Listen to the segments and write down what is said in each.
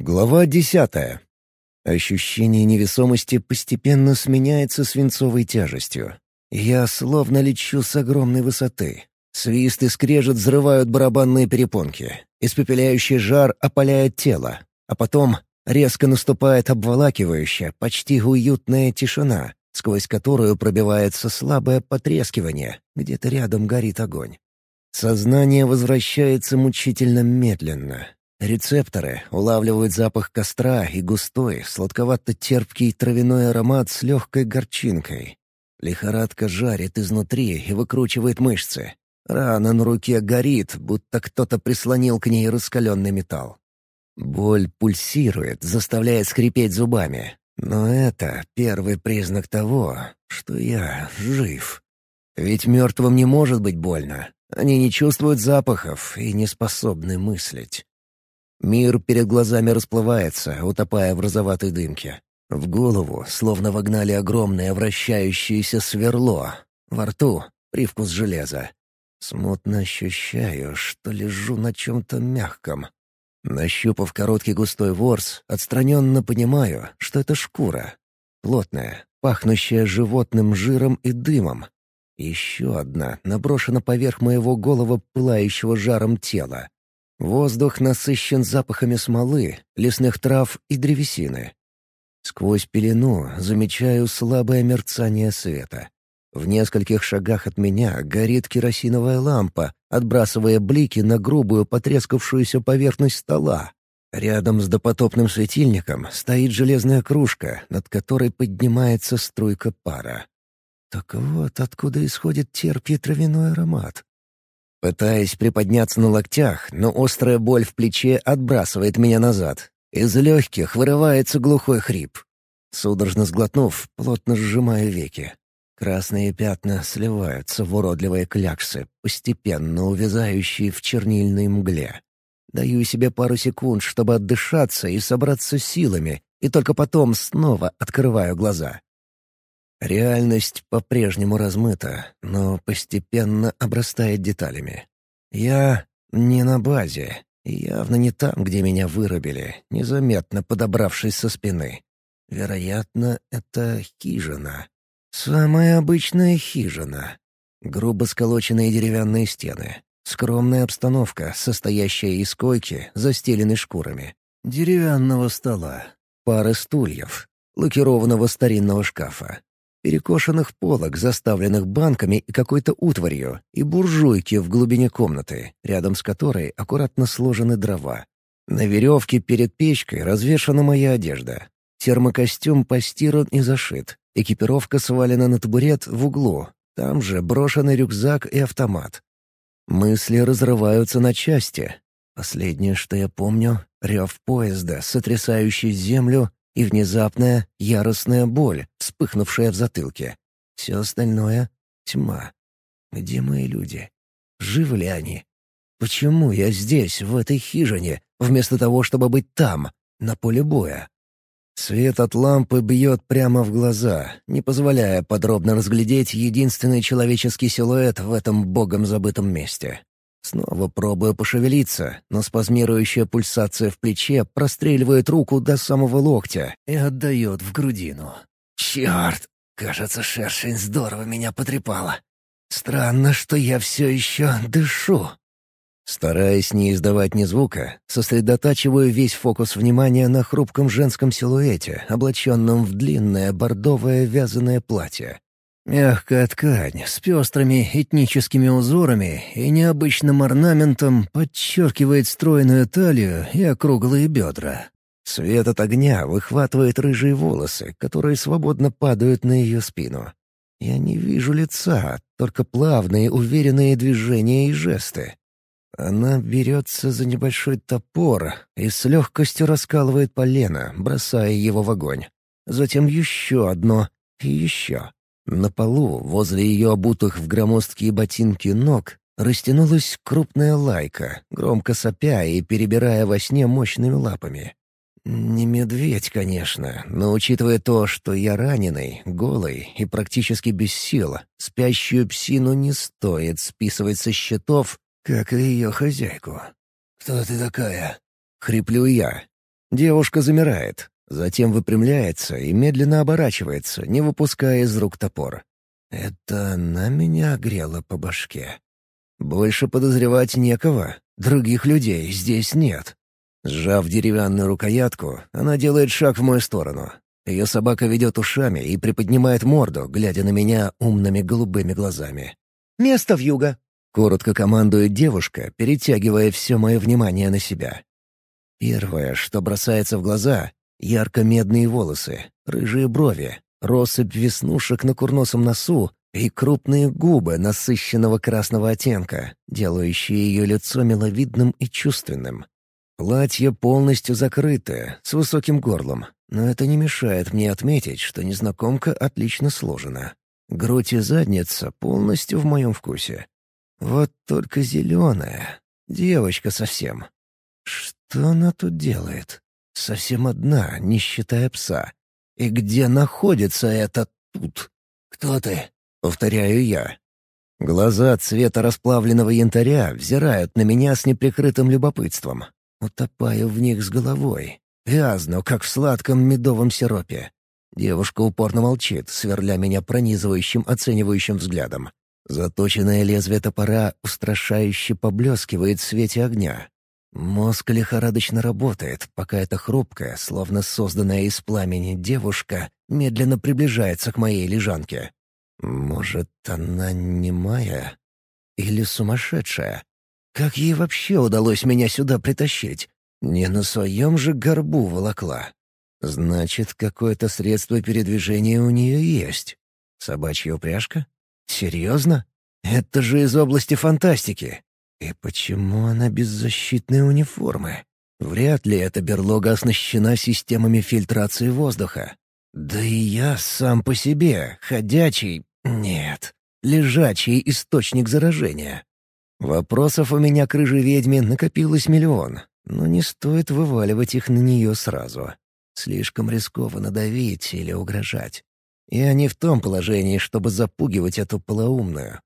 Глава десятая. Ощущение невесомости постепенно сменяется свинцовой тяжестью. Я словно лечу с огромной высоты. Свист и скрежет взрывают барабанные перепонки. Испепеляющий жар опаляет тело. А потом резко наступает обволакивающая, почти уютная тишина, сквозь которую пробивается слабое потрескивание, где-то рядом горит огонь. Сознание возвращается мучительно медленно. Рецепторы улавливают запах костра и густой, сладковато-терпкий травяной аромат с легкой горчинкой. Лихорадка жарит изнутри и выкручивает мышцы. Рана на руке горит, будто кто-то прислонил к ней раскаленный металл. Боль пульсирует, заставляет скрипеть зубами. Но это первый признак того, что я жив. Ведь мертвым не может быть больно. Они не чувствуют запахов и не способны мыслить. Мир перед глазами расплывается, утопая в розоватой дымке. В голову словно вогнали огромное вращающееся сверло. Во рту — привкус железа. Смутно ощущаю, что лежу на чем-то мягком. Нащупав короткий густой ворс, отстраненно понимаю, что это шкура. Плотная, пахнущая животным жиром и дымом. Еще одна наброшена поверх моего голого пылающего жаром тела. Воздух насыщен запахами смолы, лесных трав и древесины. Сквозь пелену замечаю слабое мерцание света. В нескольких шагах от меня горит керосиновая лампа, отбрасывая блики на грубую потрескавшуюся поверхность стола. Рядом с допотопным светильником стоит железная кружка, над которой поднимается струйка пара. Так вот откуда исходит терпкий травяной аромат. Пытаясь приподняться на локтях, но острая боль в плече отбрасывает меня назад. Из легких вырывается глухой хрип. Судорожно сглотнув, плотно сжимаю веки. Красные пятна сливаются в уродливые кляксы, постепенно увязающие в чернильной мгле. Даю себе пару секунд, чтобы отдышаться и собраться силами, и только потом снова открываю глаза. Реальность по-прежнему размыта, но постепенно обрастает деталями. Я не на базе, явно не там, где меня вырубили, незаметно подобравшись со спины. Вероятно, это хижина. Самая обычная хижина. Грубо сколоченные деревянные стены. Скромная обстановка, состоящая из койки, застеленной шкурами. Деревянного стола. Пары стульев. Лакированного старинного шкафа перекошенных полок, заставленных банками и какой-то утварью, и буржуйки в глубине комнаты, рядом с которой аккуратно сложены дрова. На веревке перед печкой развешана моя одежда. Термокостюм постиран и зашит. Экипировка свалена на табурет в углу. Там же брошенный рюкзак и автомат. Мысли разрываются на части. Последнее, что я помню — рев поезда, сотрясающий землю и внезапная, яростная боль, вспыхнувшая в затылке. Все остальное — тьма. Где мои люди? Живы ли они? Почему я здесь, в этой хижине, вместо того, чтобы быть там, на поле боя? Свет от лампы бьет прямо в глаза, не позволяя подробно разглядеть единственный человеческий силуэт в этом богом забытом месте. Снова пробую пошевелиться, но спазмирующая пульсация в плече простреливает руку до самого локтя и отдает в грудину. «Черт! Кажется, шершень здорово меня потрепала. Странно, что я все еще дышу». Стараясь не издавать ни звука, сосредотачиваю весь фокус внимания на хрупком женском силуэте, облаченном в длинное бордовое вязаное платье. Мягкая ткань с пестрыми этническими узорами и необычным орнаментом подчеркивает стройную талию и округлые бедра. Свет от огня выхватывает рыжие волосы, которые свободно падают на ее спину. Я не вижу лица, только плавные, уверенные движения и жесты. Она берется за небольшой топор и с легкостью раскалывает полено, бросая его в огонь. Затем еще одно и еще. На полу, возле ее обутых в громоздкие ботинки ног, растянулась крупная лайка, громко сопя и перебирая во сне мощными лапами. Не медведь, конечно, но учитывая то, что я раненый, голый и практически без сил, спящую псину не стоит списывать со счетов, как и ее хозяйку. «Кто ты такая?» — хриплю я. Девушка замирает, затем выпрямляется и медленно оборачивается, не выпуская из рук топор. Это она меня огрела по башке. Больше подозревать некого, других людей здесь нет. Сжав деревянную рукоятку, она делает шаг в мою сторону. Ее собака ведет ушами и приподнимает морду, глядя на меня умными голубыми глазами. «Место в юго!» — коротко командует девушка, перетягивая все мое внимание на себя. Первое, что бросается в глаза — ярко-медные волосы, рыжие брови, россыпь веснушек на курносом носу и крупные губы насыщенного красного оттенка, делающие ее лицо миловидным и чувственным. Платье полностью закрытое, с высоким горлом, но это не мешает мне отметить, что незнакомка отлично сложена. Грудь и задница полностью в моем вкусе. Вот только зеленая. Девочка совсем. Что она тут делает? Совсем одна, не считая пса. И где находится это тут? «Кто ты?» — повторяю я. Глаза цвета расплавленного янтаря взирают на меня с неприкрытым любопытством. Утопаю в них с головой. Вязну, как в сладком медовом сиропе. Девушка упорно молчит, сверля меня пронизывающим, оценивающим взглядом. Заточенное лезвие топора устрашающе поблескивает в свете огня. Мозг лихорадочно работает, пока эта хрупкая, словно созданная из пламени девушка, медленно приближается к моей лежанке. Может, она не моя? Или сумасшедшая? Как ей вообще удалось меня сюда притащить? Не на своем же горбу волокла. Значит, какое-то средство передвижения у нее есть. Собачья упряжка? Серьезно? Это же из области фантастики. И почему она без защитной униформы? Вряд ли эта берлога оснащена системами фильтрации воздуха. Да и я сам по себе, ходячий... Нет, лежачий источник заражения. Вопросов у меня к рыжей ведьме накопилось миллион, но не стоит вываливать их на нее сразу. Слишком рискованно давить или угрожать. Я не в том положении, чтобы запугивать эту полоумную.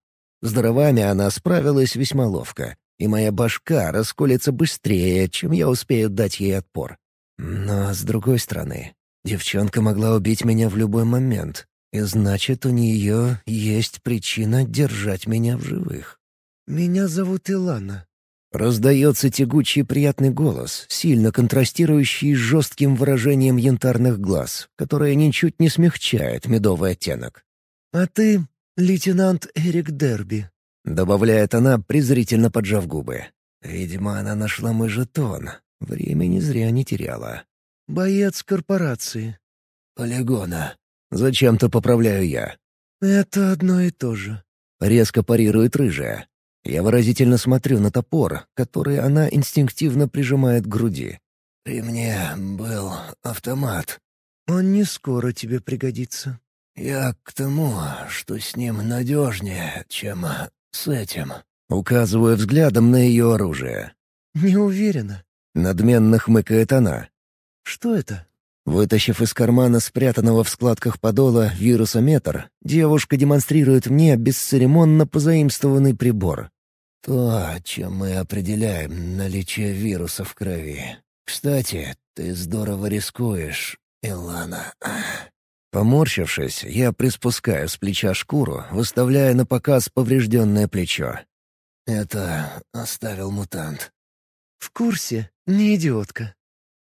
С дровами она справилась весьма ловко, и моя башка расколется быстрее, чем я успею дать ей отпор. Но, с другой стороны, девчонка могла убить меня в любой момент, и значит, у нее есть причина держать меня в живых. «Меня зовут Илана». Раздается тягучий приятный голос, сильно контрастирующий с жестким выражением янтарных глаз, которое ничуть не смягчает медовый оттенок. «А ты лейтенант Эрик Дерби», — добавляет она, презрительно поджав губы. «Видимо, она нашла мой жетон. Времени зря не теряла». «Боец корпорации». «Полигона». Зачем-то поправляю я. «Это одно и то же». Резко парирует рыжая. Я выразительно смотрю на топор, который она инстинктивно прижимает к груди. «При мне был автомат». «Он не скоро тебе пригодится». «Я к тому, что с ним надежнее, чем с этим». Указываю взглядом на ее оружие. «Не уверена». Надменно хмыкает она. «Что это?» Вытащив из кармана спрятанного в складках подола вирусометр, девушка демонстрирует мне бесцеремонно позаимствованный прибор. То, чем мы определяем наличие вируса в крови. Кстати, ты здорово рискуешь, Илана. Поморщившись, я приспускаю с плеча шкуру, выставляя на показ поврежденное плечо. Это оставил мутант. «В курсе, не идиотка».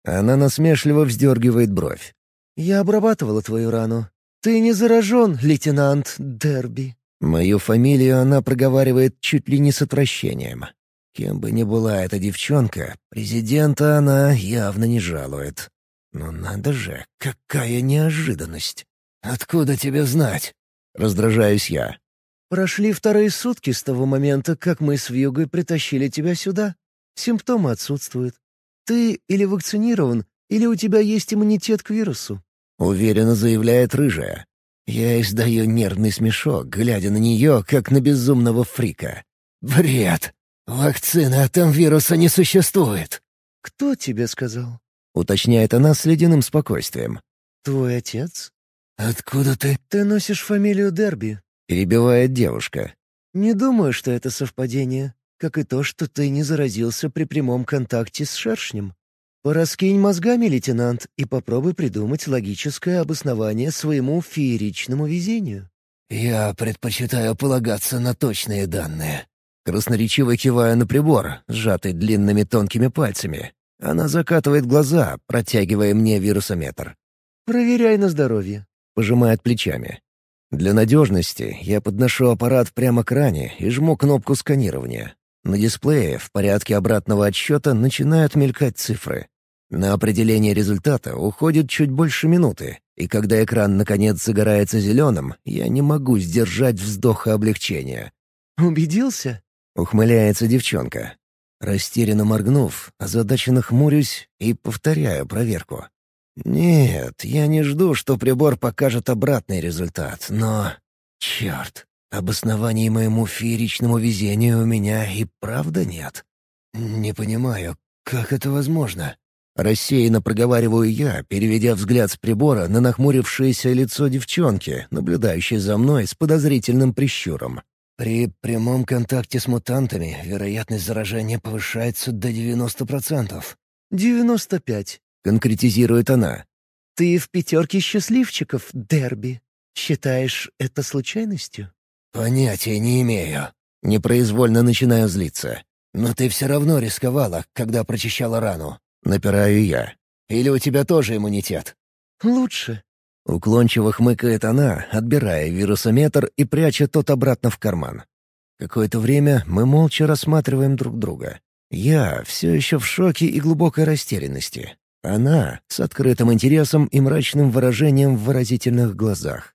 Она насмешливо вздергивает бровь. «Я обрабатывала твою рану. Ты не заражен, лейтенант Дерби». Мою фамилию она проговаривает чуть ли не с отвращением. Кем бы ни была эта девчонка, президента она явно не жалует. Но надо же, какая неожиданность. Откуда тебе знать? Раздражаюсь я. Прошли вторые сутки с того момента, как мы с Вьюгой притащили тебя сюда. Симптомы отсутствуют. Ты или вакцинирован, или у тебя есть иммунитет к вирусу. Уверенно заявляет рыжая. Я издаю нервный смешок, глядя на нее, как на безумного фрика. «Бред! Вакцины от вируса не существует!» «Кто тебе сказал?» — уточняет она с ледяным спокойствием. «Твой отец?» «Откуда ты?» «Ты носишь фамилию Дерби», — перебивает девушка. «Не думаю, что это совпадение, как и то, что ты не заразился при прямом контакте с шершнем». «Пораскинь мозгами, лейтенант, и попробуй придумать логическое обоснование своему фееричному везению». «Я предпочитаю полагаться на точные данные». Красноречиво кивая на прибор, сжатый длинными тонкими пальцами. Она закатывает глаза, протягивая мне вирусометр. «Проверяй на здоровье», — пожимает плечами. Для надежности я подношу аппарат прямо к ране и жму кнопку сканирования. На дисплее в порядке обратного отсчета начинают мелькать цифры. На определение результата уходит чуть больше минуты, и когда экран наконец загорается зеленым, я не могу сдержать вздоха облегчения. «Убедился?» — ухмыляется девчонка. Растерянно моргнув, озадаченно хмурюсь и повторяю проверку. Нет, я не жду, что прибор покажет обратный результат, но... Черт, обоснований моему фееричному везению у меня и правда нет. Не понимаю, как это возможно? Рассеянно проговариваю я, переведя взгляд с прибора на нахмурившееся лицо девчонки, наблюдающей за мной с подозрительным прищуром. При прямом контакте с мутантами вероятность заражения повышается до 90%. «95», — конкретизирует она. «Ты в пятерке счастливчиков, Дерби. Считаешь это случайностью?» «Понятия не имею». Непроизвольно начинаю злиться. «Но ты все равно рисковала, когда прочищала рану. Напираю я. Или у тебя тоже иммунитет?» «Лучше». Уклончиво хмыкает она, отбирая вирусометр и пряча тот обратно в карман. Какое-то время мы молча рассматриваем друг друга. Я все еще в шоке и глубокой растерянности. Она с открытым интересом и мрачным выражением в выразительных глазах.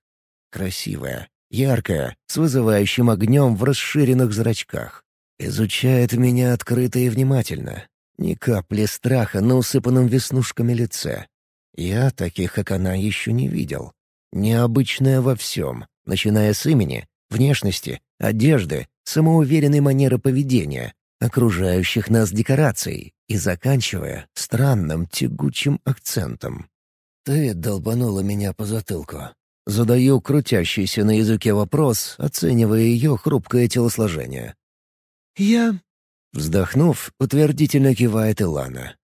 Красивая, яркая, с вызывающим огнем в расширенных зрачках. Изучает меня открыто и внимательно, ни капли страха на усыпанном веснушками лице. Я таких, как она, еще не видел. Необычная во всем, начиная с имени, внешности, одежды, самоуверенной манеры поведения, окружающих нас декораций и заканчивая странным тягучим акцентом. «Ты долбанула меня по затылку». Задаю крутящийся на языке вопрос, оценивая ее хрупкое телосложение. «Я Вздохнув, утвердительно кивает Илана.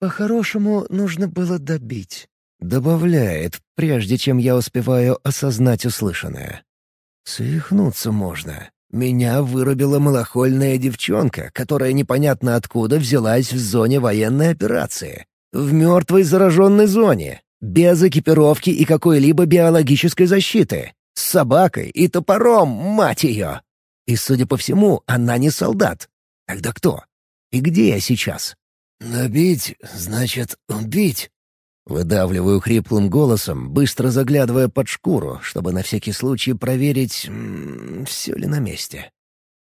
«По-хорошему, нужно было добить». Добавляет, прежде чем я успеваю осознать услышанное. Свихнуться можно. Меня вырубила малохольная девчонка, которая непонятно откуда взялась в зоне военной операции. В мертвой зараженной зоне. Без экипировки и какой-либо биологической защиты. С собакой и топором, мать ее! И, судя по всему, она не солдат. Тогда кто? И где я сейчас? «Набить — значит убить», Выдавливаю хриплым голосом, быстро заглядывая под шкуру, чтобы на всякий случай проверить, все ли на месте.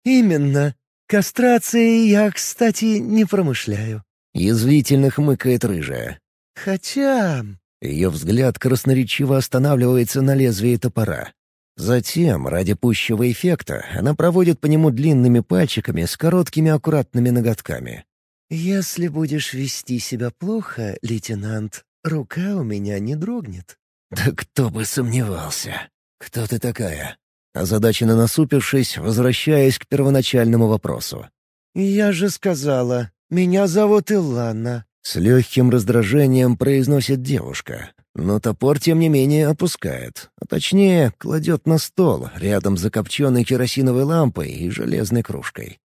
«Именно. Кастрацией я, кстати, не промышляю». Язвительно хмыкает рыжая. «Хотя...» Ее взгляд красноречиво останавливается на лезвии топора. Затем, ради пущего эффекта, она проводит по нему длинными пальчиками с короткими аккуратными ноготками. «Если будешь вести себя плохо, лейтенант, рука у меня не дрогнет». «Да кто бы сомневался! Кто ты такая?» Озадаченно насупившись, возвращаясь к первоначальному вопросу. «Я же сказала, меня зовут Илана». С легким раздражением произносит девушка, но топор, тем не менее, опускает. А точнее, кладет на стол, рядом с закопченной керосиновой лампой и железной кружкой.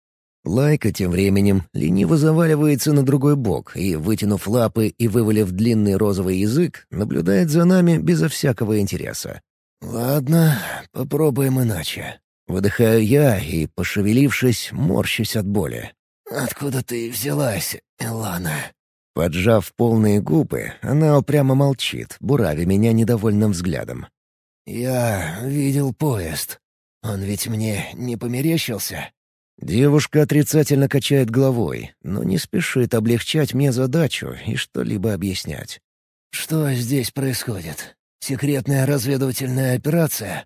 Лайка тем временем лениво заваливается на другой бок и, вытянув лапы и вывалив длинный розовый язык, наблюдает за нами безо всякого интереса. «Ладно, попробуем иначе». Выдыхаю я и, пошевелившись, морщусь от боли. «Откуда ты взялась, Элана?» Поджав полные губы, она упрямо молчит, буравя меня недовольным взглядом. «Я видел поезд. Он ведь мне не померещился?» Девушка отрицательно качает головой, но не спешит облегчать мне задачу и что-либо объяснять. «Что здесь происходит? Секретная разведывательная операция?»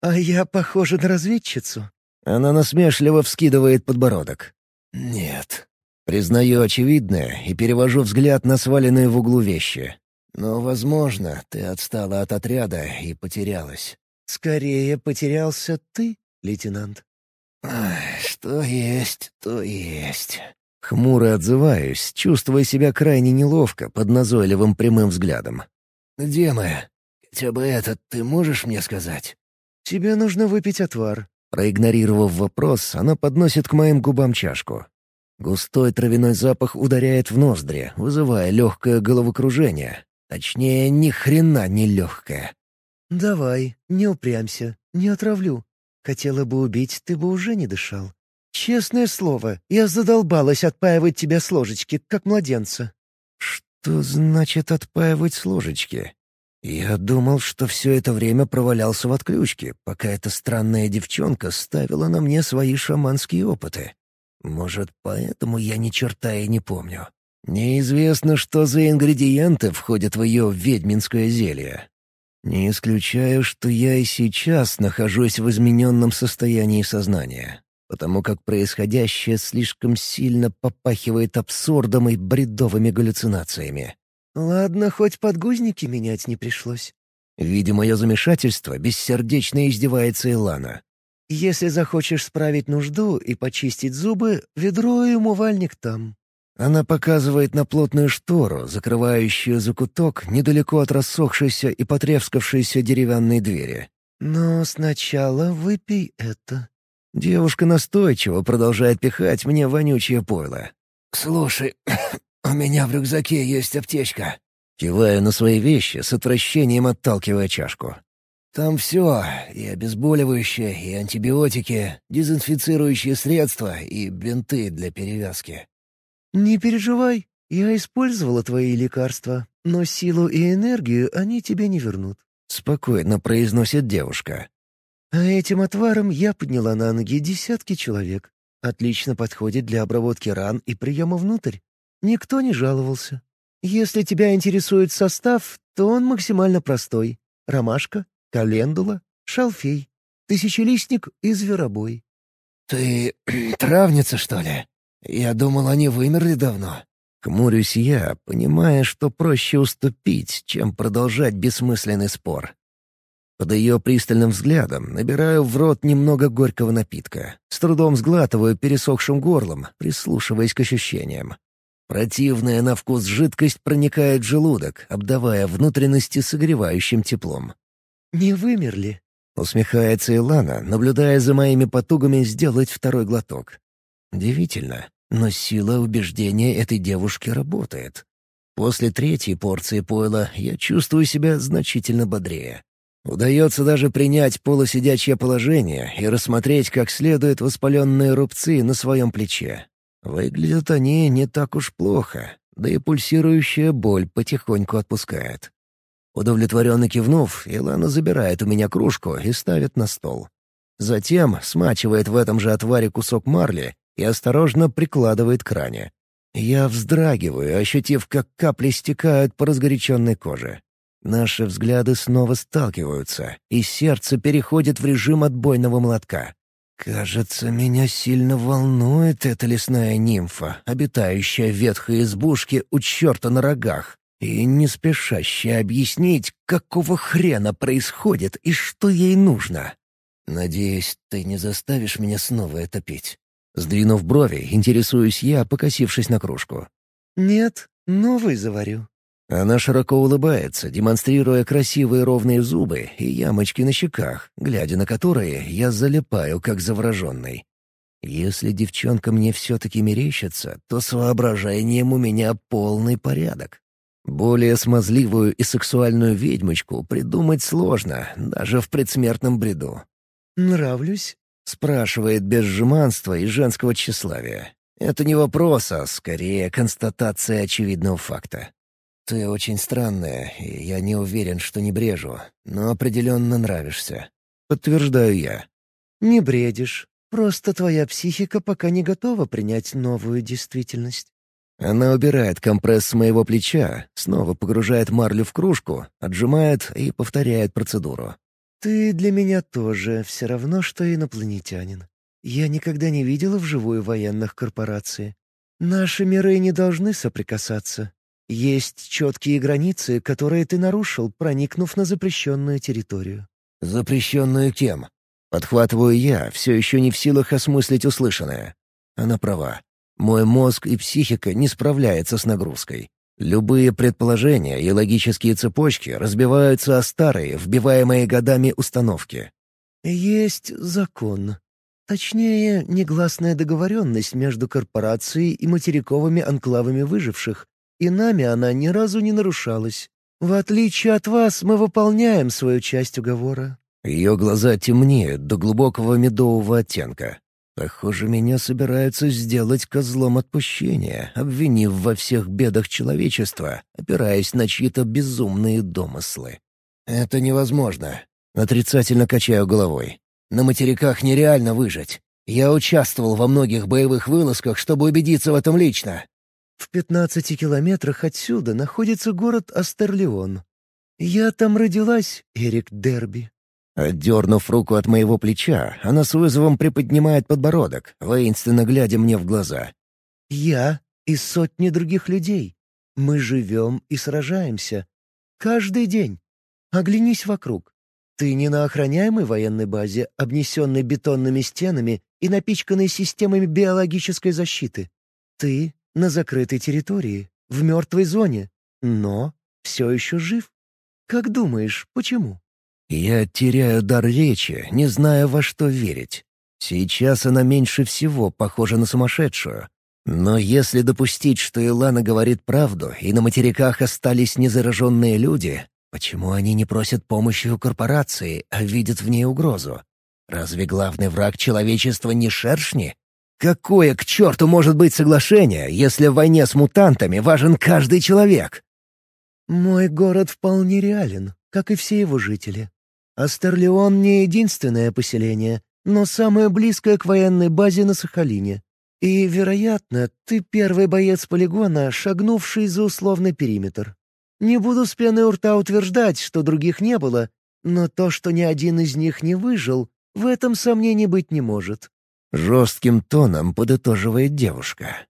«А я похожа на разведчицу». Она насмешливо вскидывает подбородок. «Нет, Признаю очевидное и перевожу взгляд на сваленные в углу вещи. Но, возможно, ты отстала от отряда и потерялась. «Скорее потерялся ты, лейтенант». «Что есть, то есть». Хмуро отзываюсь, чувствуя себя крайне неловко под назойливым прямым взглядом. «Где мы? Хотя бы этот ты можешь мне сказать?» «Тебе нужно выпить отвар». Проигнорировав вопрос, она подносит к моим губам чашку. Густой травяной запах ударяет в ноздри, вызывая легкое головокружение. Точнее, ни хрена не легкое. «Давай, не упрямься, не отравлю. Хотела бы убить, ты бы уже не дышал. Честное слово, я задолбалась отпаивать тебя с ложечки, как младенца». «Что значит отпаивать с ложечки?» Я думал, что все это время провалялся в отключке, пока эта странная девчонка ставила на мне свои шаманские опыты. Может, поэтому я ни черта и не помню. Неизвестно, что за ингредиенты входят в ее ведьминское зелье. Не исключаю, что я и сейчас нахожусь в измененном состоянии сознания, потому как происходящее слишком сильно попахивает абсурдом и бредовыми галлюцинациями. «Ладно, хоть подгузники менять не пришлось». Видя мое замешательство, бессердечно издевается Илана. «Если захочешь справить нужду и почистить зубы, ведро и умывальник там». Она показывает на плотную штору, закрывающую закуток недалеко от рассохшейся и потрескавшейся деревянной двери. «Но сначала выпей это». Девушка настойчиво продолжает пихать мне вонючее пойло. «Слушай, у меня в рюкзаке есть аптечка». Кивая на свои вещи, с отвращением отталкивая чашку. Там все, и обезболивающее, и антибиотики, дезинфицирующие средства и бинты для перевязки. «Не переживай, я использовала твои лекарства, но силу и энергию они тебе не вернут», — спокойно произносит девушка. «А этим отваром я подняла на ноги десятки человек. Отлично подходит для обработки ран и приема внутрь. Никто не жаловался. Если тебя интересует состав, то он максимально простой. Ромашка, календула, шалфей, тысячелистник и зверобой. «Ты травница, что ли? Я думал, они вымерли давно». Хмурюсь я, понимая, что проще уступить, чем продолжать бессмысленный спор. Под ее пристальным взглядом набираю в рот немного горького напитка. С трудом сглатываю пересохшим горлом, прислушиваясь к ощущениям. Противная на вкус жидкость проникает в желудок, обдавая внутренности согревающим теплом. «Не вымерли», — усмехается Илана, наблюдая за моими потугами сделать второй глоток. Удивительно, но сила убеждения этой девушки работает. После третьей порции пойла я чувствую себя значительно бодрее. Удается даже принять полусидячее положение и рассмотреть как следует воспаленные рубцы на своем плече. Выглядят они не так уж плохо, да и пульсирующая боль потихоньку отпускает. Удовлетворенно кивнув, Илана забирает у меня кружку и ставит на стол. Затем смачивает в этом же отваре кусок марли и осторожно прикладывает к ране. Я вздрагиваю, ощутив, как капли стекают по разгоряченной коже. Наши взгляды снова сталкиваются, и сердце переходит в режим отбойного молотка. Кажется, меня сильно волнует эта лесная нимфа, обитающая в ветхой избушке у черта на рогах и не спешащая объяснить, какого хрена происходит и что ей нужно. «Надеюсь, ты не заставишь меня снова это пить?» Сдвинув брови, интересуюсь я, покосившись на кружку. «Нет, новый заварю». Она широко улыбается, демонстрируя красивые ровные зубы и ямочки на щеках, глядя на которые я залипаю, как завороженный. Если девчонка мне все-таки мерещится, то с воображением у меня полный порядок. Более смазливую и сексуальную ведьмочку придумать сложно, даже в предсмертном бреду. «Нравлюсь?» — спрашивает без жеманства и женского тщеславия. Это не вопрос, а скорее констатация очевидного факта. Ты очень странная, и я не уверен, что не брежу, но определенно нравишься. Подтверждаю я. Не бредишь. Просто твоя психика пока не готова принять новую действительность. Она убирает компресс с моего плеча, снова погружает марлю в кружку, отжимает и повторяет процедуру. «Ты для меня тоже все равно, что инопланетянин. Я никогда не видела вживую военных корпораций. Наши миры не должны соприкасаться. Есть четкие границы, которые ты нарушил, проникнув на запрещенную территорию». «Запрещенную кем?» Подхватываю я, все еще не в силах осмыслить услышанное. Она права. Мой мозг и психика не справляются с нагрузкой. Любые предположения и логические цепочки разбиваются о старые, вбиваемые годами установки. «Есть закон. Точнее, негласная договоренность между корпорацией и материковыми анклавами выживших, и нами она ни разу не нарушалась. В отличие от вас, мы выполняем свою часть уговора». Ее глаза темнеют до глубокого медового оттенка. Похоже, меня собираются сделать козлом отпущения, обвинив во всех бедах человечества, опираясь на чьи-то безумные домыслы. Это невозможно. Отрицательно качаю головой. На материках нереально выжить. Я участвовал во многих боевых вылазках, чтобы убедиться в этом лично. В пятнадцати километрах отсюда находится город Астерлеон. Я там родилась, Эрик Дерби. Отдернув руку от моего плеча, она с вызовом приподнимает подбородок, воинственно глядя мне в глаза. «Я и сотни других людей. Мы живем и сражаемся. Каждый день. Оглянись вокруг. Ты не на охраняемой военной базе, обнесенной бетонными стенами и напичканной системами биологической защиты. Ты на закрытой территории, в мертвой зоне, но все еще жив. Как думаешь, почему?» Я теряю дар речи, не зная, во что верить. Сейчас она меньше всего похожа на сумасшедшую. Но если допустить, что Илана говорит правду, и на материках остались незараженные люди, почему они не просят помощи у корпорации, а видят в ней угрозу? Разве главный враг человечества не шершни? Какое к черту может быть соглашение, если в войне с мутантами важен каждый человек? «Мой город вполне реален, как и все его жители. Астерлеон не единственное поселение, но самое близкое к военной базе на Сахалине. И, вероятно, ты первый боец полигона, шагнувший за условный периметр. Не буду с пены у рта утверждать, что других не было, но то, что ни один из них не выжил, в этом сомнений быть не может. Жестким тоном подытоживает девушка.